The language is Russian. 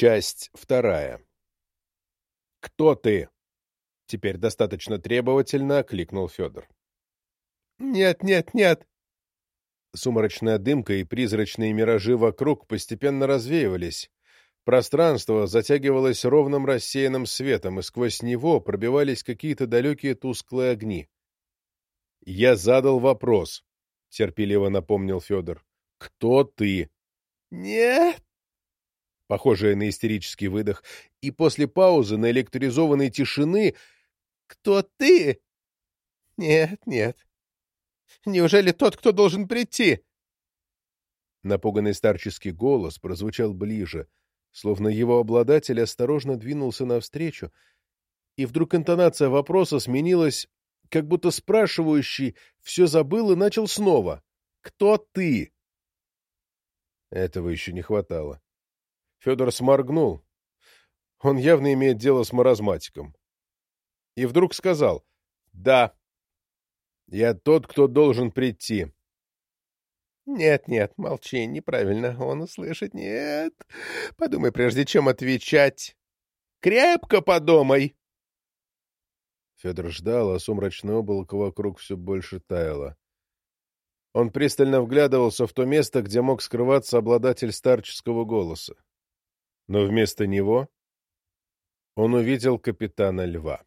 Часть вторая. «Кто ты?» — теперь достаточно требовательно окликнул Федор. «Нет, нет, нет!» Сумрачная дымка и призрачные миражи вокруг постепенно развеивались. Пространство затягивалось ровным рассеянным светом, и сквозь него пробивались какие-то далекие тусклые огни. «Я задал вопрос», — терпеливо напомнил Федор. «Кто ты?» «Нет!» Похожее на истерический выдох, и после паузы на электризованной тишины «Кто ты?» «Нет, нет. Неужели тот, кто должен прийти?» Напуганный старческий голос прозвучал ближе, словно его обладатель осторожно двинулся навстречу, и вдруг интонация вопроса сменилась, как будто спрашивающий все забыл и начал снова. «Кто ты?» Этого еще не хватало. Федор сморгнул. Он явно имеет дело с маразматиком. И вдруг сказал «Да, я тот, кто должен прийти». «Нет, нет, молчи, неправильно он услышит. Нет, подумай, прежде чем отвечать. Крепко подумай!» Федор ждал, а сумрачное облако вокруг все больше таяло. Он пристально вглядывался в то место, где мог скрываться обладатель старческого голоса. Но вместо него он увидел капитана Льва.